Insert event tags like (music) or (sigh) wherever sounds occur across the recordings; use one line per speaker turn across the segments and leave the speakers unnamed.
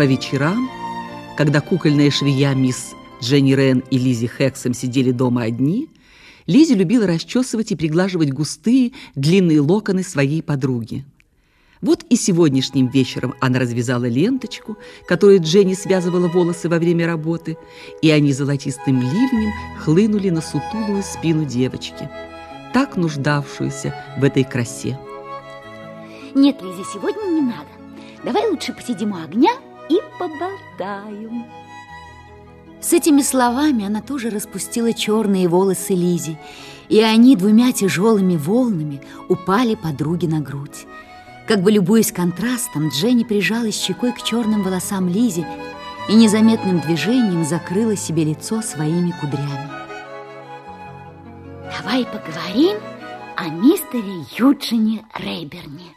По вечерам, когда кукольная швея мисс Дженни Рен и Лизи Хексом сидели дома одни, Лизи любила расчесывать и приглаживать густые, длинные локоны своей подруги. Вот и сегодняшним вечером она развязала ленточку, которой Дженни связывала волосы во время работы, и они золотистым ливнем хлынули на сутулую спину девочки, так нуждавшуюся в этой красе.
Нет, Лизе, сегодня не надо. Давай лучше посидим у огня и поболтаем. С этими словами она тоже распустила черные волосы Лизи, и они двумя тяжелыми волнами упали подруге на грудь. Как бы любуясь контрастом, Дженни прижалась щекой к черным волосам Лизи и незаметным движением закрыла себе лицо своими кудрями. Давай поговорим о мистере Юджине Рейберне.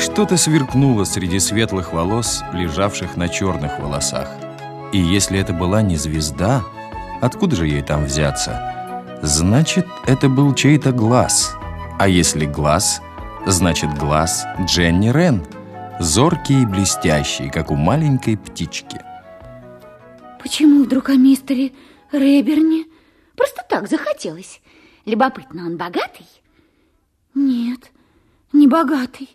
Что-то сверкнуло среди светлых волос, лежавших на черных волосах. И если это была не звезда, откуда же ей там взяться? Значит, это был чей-то глаз. А если глаз, Значит, глаз Дженни Рен, зоркий и блестящий, как у маленькой птички.
Почему вдруг о мистере Рейберне? Просто так захотелось. Любопытно, он богатый? Нет, не богатый.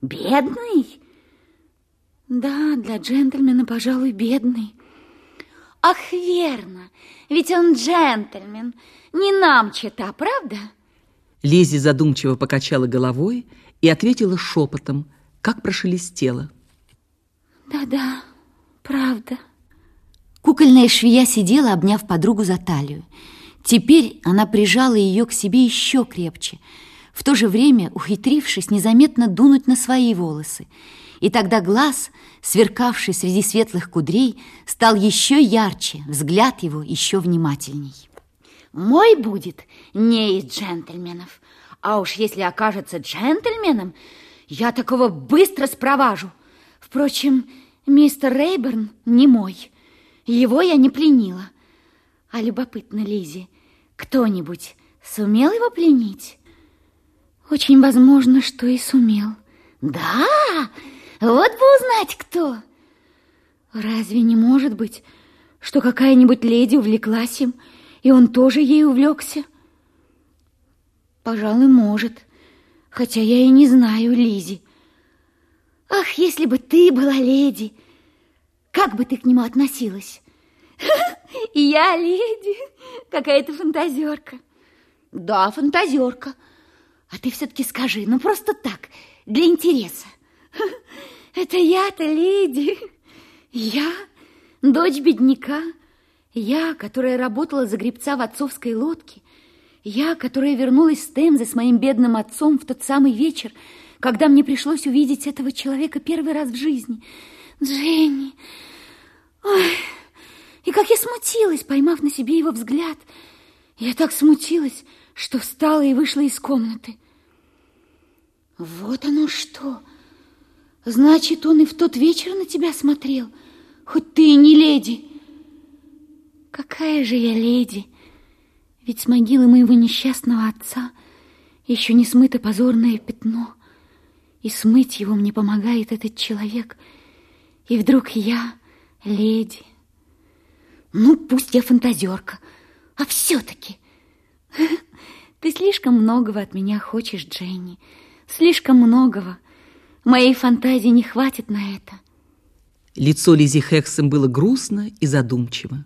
Бедный? Да, для джентльмена, пожалуй, бедный. Ах, верно, ведь он джентльмен. Не нам чита, правда?
Лизи задумчиво покачала головой и ответила шепотом, как прошелестело.
Да-да, правда. Кукольная швея сидела, обняв подругу за талию. Теперь она прижала ее к себе еще крепче, в то же время ухитрившись незаметно дунуть на свои волосы. И тогда глаз, сверкавший среди светлых кудрей, стал еще ярче, взгляд его еще внимательней. Мой будет не из джентльменов. А уж если окажется джентльменом, я такого быстро спроважу. Впрочем, мистер Рейберн не мой. Его я не пленила. А любопытно, Лизи, кто-нибудь сумел его пленить? Очень возможно, что и сумел. Да, вот бы узнать, кто. Разве не может быть, что какая-нибудь леди увлеклась им и он тоже ей увлекся? Пожалуй, может, хотя я и не знаю Лизи. Ах, если бы ты была леди, как бы ты к нему относилась? (laughs) Я леди, какая-то фантазерка. Да, фантазерка. А ты все-таки скажи, ну просто так, для интереса. (laughs) Это я-то леди. Я, дочь бедняка, я, которая работала за гребца в отцовской лодке, я, которая вернулась с Темзы с моим бедным отцом в тот самый вечер, когда мне пришлось увидеть этого человека первый раз в жизни. Дженни! Ой, и как я смутилась, поймав на себе его взгляд. Я так смутилась, что встала и вышла из комнаты. Вот оно что! Значит, он и в тот вечер на тебя смотрел, хоть ты и не леди. Какая же я леди! Ведь с могилы моего несчастного отца еще не смыто позорное пятно, и смыть его мне помогает этот человек, и вдруг я леди. Ну, пусть я фантазерка, а все-таки... (laughs) Ты слишком многого от меня хочешь, Дженни, слишком многого. Моей фантазии не хватит на это.
Лицо Лизи Хексом было грустно и задумчиво.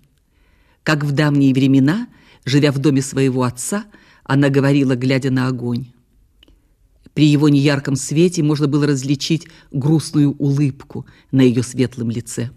Как в давние времена, живя в доме своего отца, она говорила, глядя на огонь. При его неярком свете можно было различить грустную улыбку на ее светлом лице.